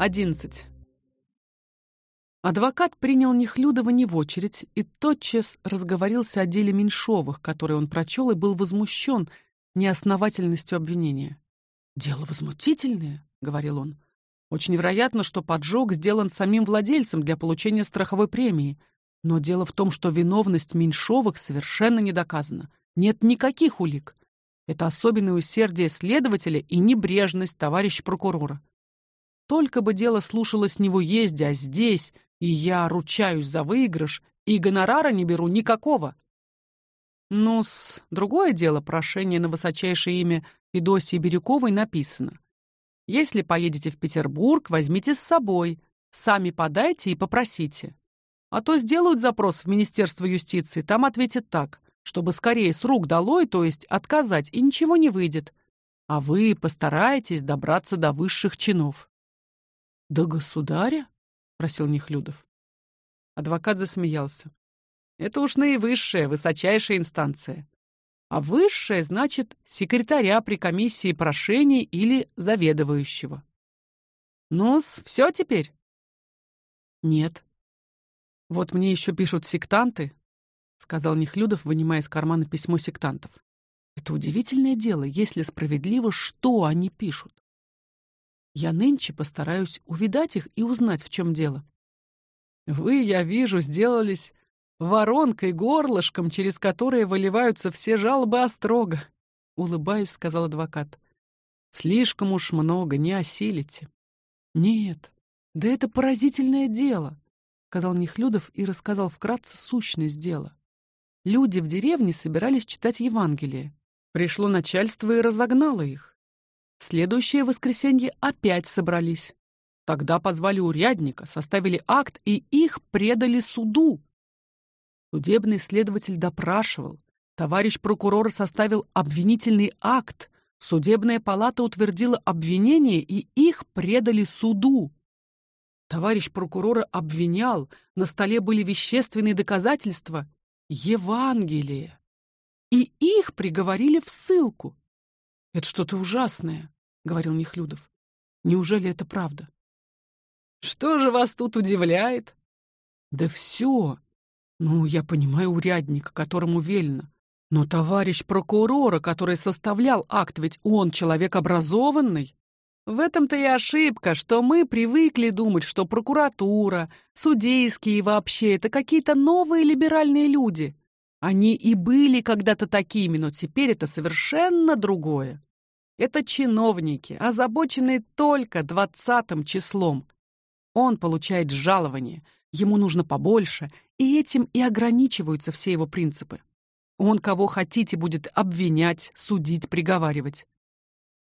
11. Адвокат принял Нехлюдова не в очередь и тотчас разговорился о деле Меньшовых, которое он прочел и был возмущен неосновательностью обвинения. Дело возмутительное, говорил он. Очень вероятно, что поджог сделан самим владельцем для получения страховой премии, но дело в том, что виновность Меньшовых совершенно не доказана. Нет никаких улик. Это особенное усердие следователя и небрежность товарища прокурора. Только бы дело слушалось не в уезде, а здесь, и я ручаюсь за выигрыш, и гонорара не беру никакого. Ну, с другое дело, прошение на высочайшее имя Федосии Бирюковой написано. Если поедете в Петербург, возьмите с собой, сами подайте и попросите. А то сделают запрос в Министерство юстиции, там ответят так, чтобы скорее с рук долой, то есть отказать, и ничего не выйдет. А вы постарайтесь добраться до высших чинов. До государя? спросил Нехлюдов. Адвокат засмеялся. Это уж наивысшая, высочайшая инстанция. А высшая значит секретаря при комиссии прошений или заведующего. Ну-с, все теперь? Нет. Вот мне еще пишут сектанты, сказал Нехлюдов, вынимая из кармана письмо сектантов. Это удивительное дело, если справедливо, что они пишут. Я нынче постараюсь увидать их и узнать, в чем дело. Вы, я вижу, сделались воронкой, горлышком, через которое выливаются все жалобы острога, улыбаясь, сказал адвокат. Слишком уж много не осилите. Нет, да это поразительное дело, сказал Нехлюдов и рассказал вкратце сущность дела. Люди в деревне собирались читать Евангелие. Пришло начальство и разогнало их следующее воскресенье опять собрались. Тогда позвали урядника, составили акт и их предали суду. Судебный следователь допрашивал. Товарищ прокурор составил обвинительный акт. Судебная палата утвердила обвинение и их предали суду. Товарищ прокурора обвинял, на столе были вещественные доказательства, Евангелие. И их приговорили в ссылку. Это что-то ужасное, говорил Нехлюдов. Неужели это правда? Что же вас тут удивляет? Да все. Ну, я понимаю урядника, которому велено. Но товарищ прокурора, который составлял акт, ведь он человек образованный. В этом-то и ошибка, что мы привыкли думать, что прокуратура, судейские и вообще это какие-то новые либеральные люди. Они и были когда-то такими, но теперь это совершенно другое. Это чиновники, озабоченные только двадцатым числом. Он получает жалование, ему нужно побольше, и этим и ограничиваются все его принципы. Он кого хотите будет обвинять, судить, приговаривать.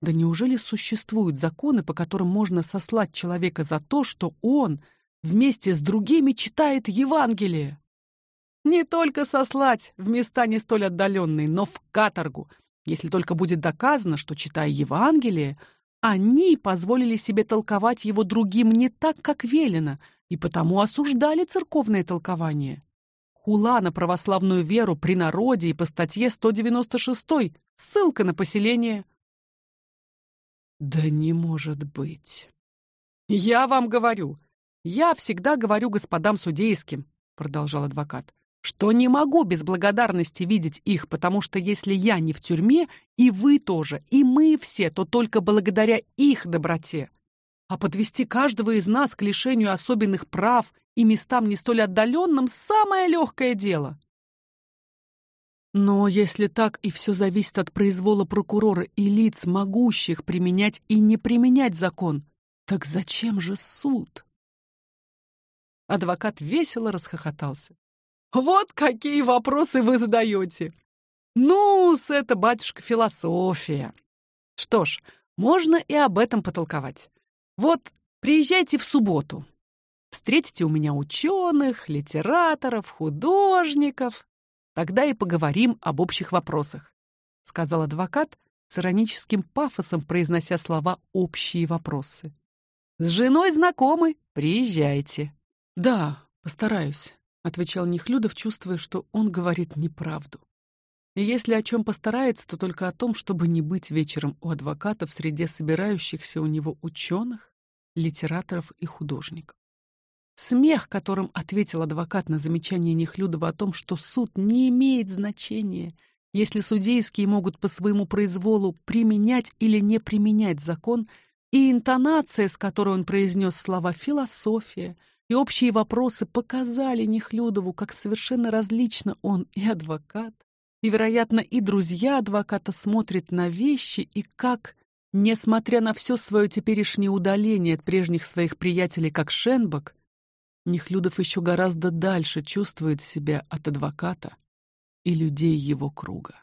Да неужели существуют законы, по которым можно сослать человека за то, что он вместе с другими читает Евангелие? Не только сослать в места не столь отдаленные, но в каторгу, если только будет доказано, что читая Евангелие, они позволили себе толковать его другим не так, как велено, и потому осуждали церковное толкование. Хула на православную веру при народе и по статье 196, ссылка на поселение. Да не может быть. Я вам говорю, я всегда говорю господам судейским, продолжал адвокат что не могу без благодарности видеть их, потому что если я не в тюрьме, и вы тоже, и мы все, то только благодаря их доброте. А подвести каждого из нас к лишению особенных прав и местам не столь отдаленным самое легкое дело. Но если так и все зависит от произвола прокурора и лиц, могущих применять и не применять закон, так зачем же суд? Адвокат весело расхохотался. Вот какие вопросы вы задаете. Ну, с это батюшка философия. Что ж, можно и об этом потолковать. Вот Приезжайте в субботу. Встретите у меня ученых, литераторов, художников. Тогда и поговорим об общих вопросах, сказал адвокат с ироническим пафосом, произнося слова общие вопросы. С женой знакомы? Приезжайте. Да, постараюсь, отвечал Нехлюдов, чувствуя, что он говорит неправду. И если о чем постарается, то только о том, чтобы не быть вечером у адвоката в среде собирающихся у него ученых, литераторов и художников. Смех, которым ответил адвокат на замечание Нехлюдова о том, что суд не имеет значения, если судейские могут по своему произволу применять или не применять закон, и интонация, с которой он произнес слова философия и общие вопросы, показали Нехлюдову, как совершенно различно он и адвокат, и, вероятно, и друзья адвоката смотрят на вещи, и как, несмотря на все свое теперешнее удаление от прежних своих приятелей, как Шенбак, Нехлюдов еще гораздо дальше чувствует себя от адвоката и людей его круга.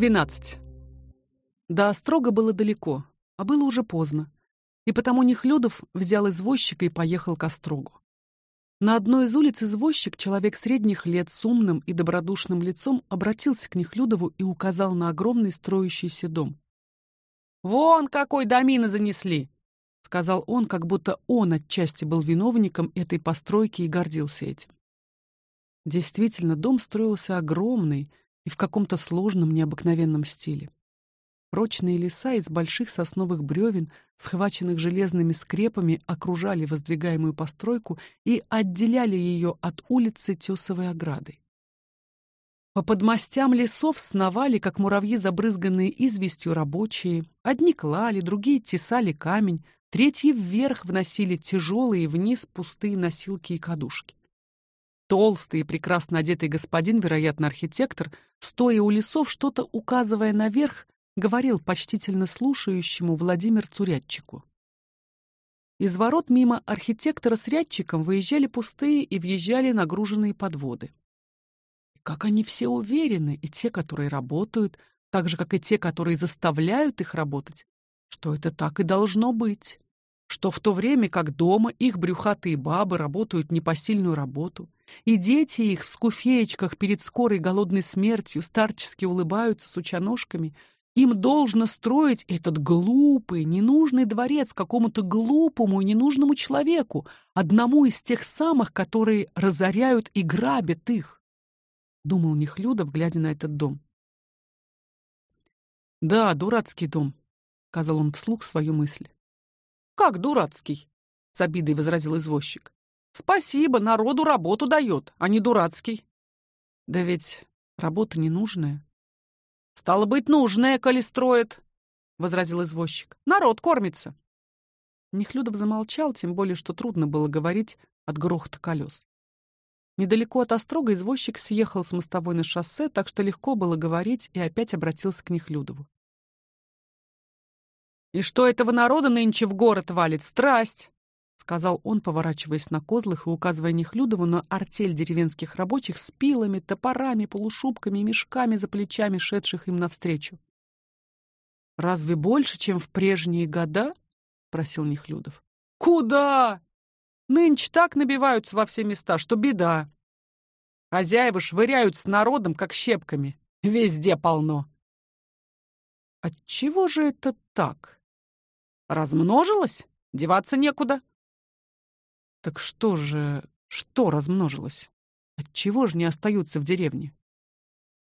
Двенадцать. До Острога было далеко, а было уже поздно, и потому Нехлюдов взял извозчика и поехал к Острогу. На одной из улиц извозчик, человек средних лет с умным и добродушным лицом, обратился к Нехлюдову и указал на огромный строящийся дом. «Вон какой домины занесли!» — сказал он, как будто он отчасти был виновником этой постройки и гордился этим. Действительно, дом строился огромный, и в каком-то сложном, необыкновенном стиле. Прочные леса из больших сосновых бревен, схваченных железными скрепами, окружали воздвигаемую постройку и отделяли ее от улицы тесовой оградой. По подмостям лесов сновали, как муравьи, забрызганные известью рабочие. Одни клали, другие тесали камень, третьи вверх вносили тяжелые вниз пустые носилки и кадушки. Толстый и прекрасно одетый господин, вероятно, архитектор, стоя у лесов, что-то указывая наверх, говорил почтительно слушающему Владимир Цурядчику. Из ворот мимо архитектора с рядчиком выезжали пустые и въезжали нагруженные подводы. Как они все уверены, и те, которые работают, так же как и те, которые заставляют их работать, что это так и должно быть, что в то время как дома их брюхатые бабы работают непосильную работу, и дети их в скуфеечках перед скорой голодной смертью старчески улыбаются суча ножками, им должно строить этот глупый, ненужный дворец какому-то глупому и ненужному человеку, одному из тех самых, которые разоряют и грабят их. Думал Нехлюдов, глядя на этот дом. Да, дурацкий дом, сказал он вслух свою мысль. Как дурацкий? с обидой возразил извозчик. Спасибо, народу работу дает, а не дурацкий. Да ведь работа ненужная. Стало быть, нужная, коли строит, возразил извозчик. Народ кормится. Нехлюдов замолчал, тем более что трудно было говорить от грохота колес. Недалеко от Острога извозчик съехал с мостовой на шоссе, так что легко было говорить, и опять обратился к Нехлюдову. И что этого народа нынче в город валит? Страсть! Сказал он, поворачиваясь на козлах и указывая Нехлюдову на артель деревенских рабочих с пилами, топорами, полушубками и мешками за плечами, шедших им навстречу. Разве больше, чем в прежние года? просил Нехлюдов. Куда? Нынче так набиваются во все места, что беда. Хозяева швыряют с народом как щепками. Везде полно. От чего же это так? Размножилось? Деваться некуда. Так что же, что размножилось? Отчего же не остаются в деревне?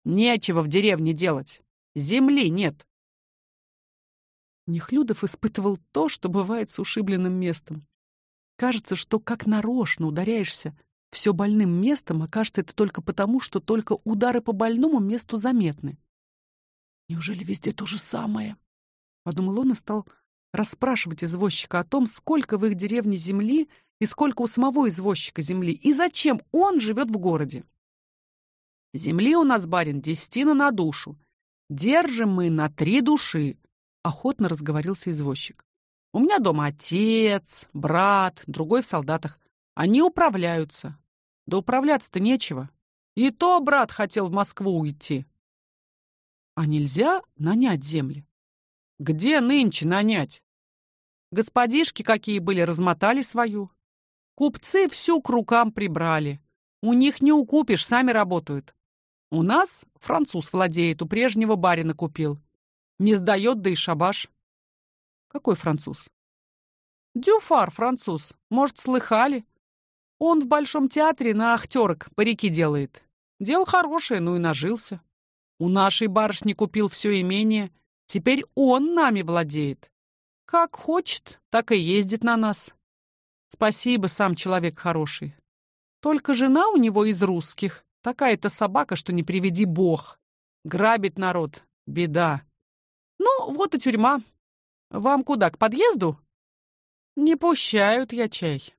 Нечего в деревне делать. Земли нет. Нехлюдов испытывал то, что бывает с ушибленным местом. Кажется, что как нарочно ударяешься все больным местом, а кажется это только потому, что только удары по больному месту заметны. Неужели везде то же самое? Подумал он и стал расспрашивать извозчика о том, сколько в их деревне земли и сколько у самого извозчика земли, и зачем он живет в городе. Земли у нас, барин, десятина на душу. Держим мы на три души, охотно разговорился извозчик. У меня дома отец, брат, другой в солдатах. Они управляются. Да управляться-то нечего. И то брат хотел в Москву уйти. А нельзя нанять земли? Где нынче нанять? Господишки какие были, размотали свою. Купцы всю к рукам прибрали. У них не укупишь, сами работают. У нас француз владеет, у прежнего барина купил. Не сдает, да и шабаш. Какой француз? Дюфар француз. Может, слыхали? Он в Большом театре на актерок парики делает. Дело хорошее, ну и нажился. У нашей барышни купил все имение. Теперь он нами владеет. Как хочет, так и ездит на нас. Спасибо, сам человек хороший. Только жена у него из русских. Такая-то собака, что не приведи бог. Грабит народ. Беда. Ну, вот и тюрьма. Вам куда, к подъезду? Не пущают я чай.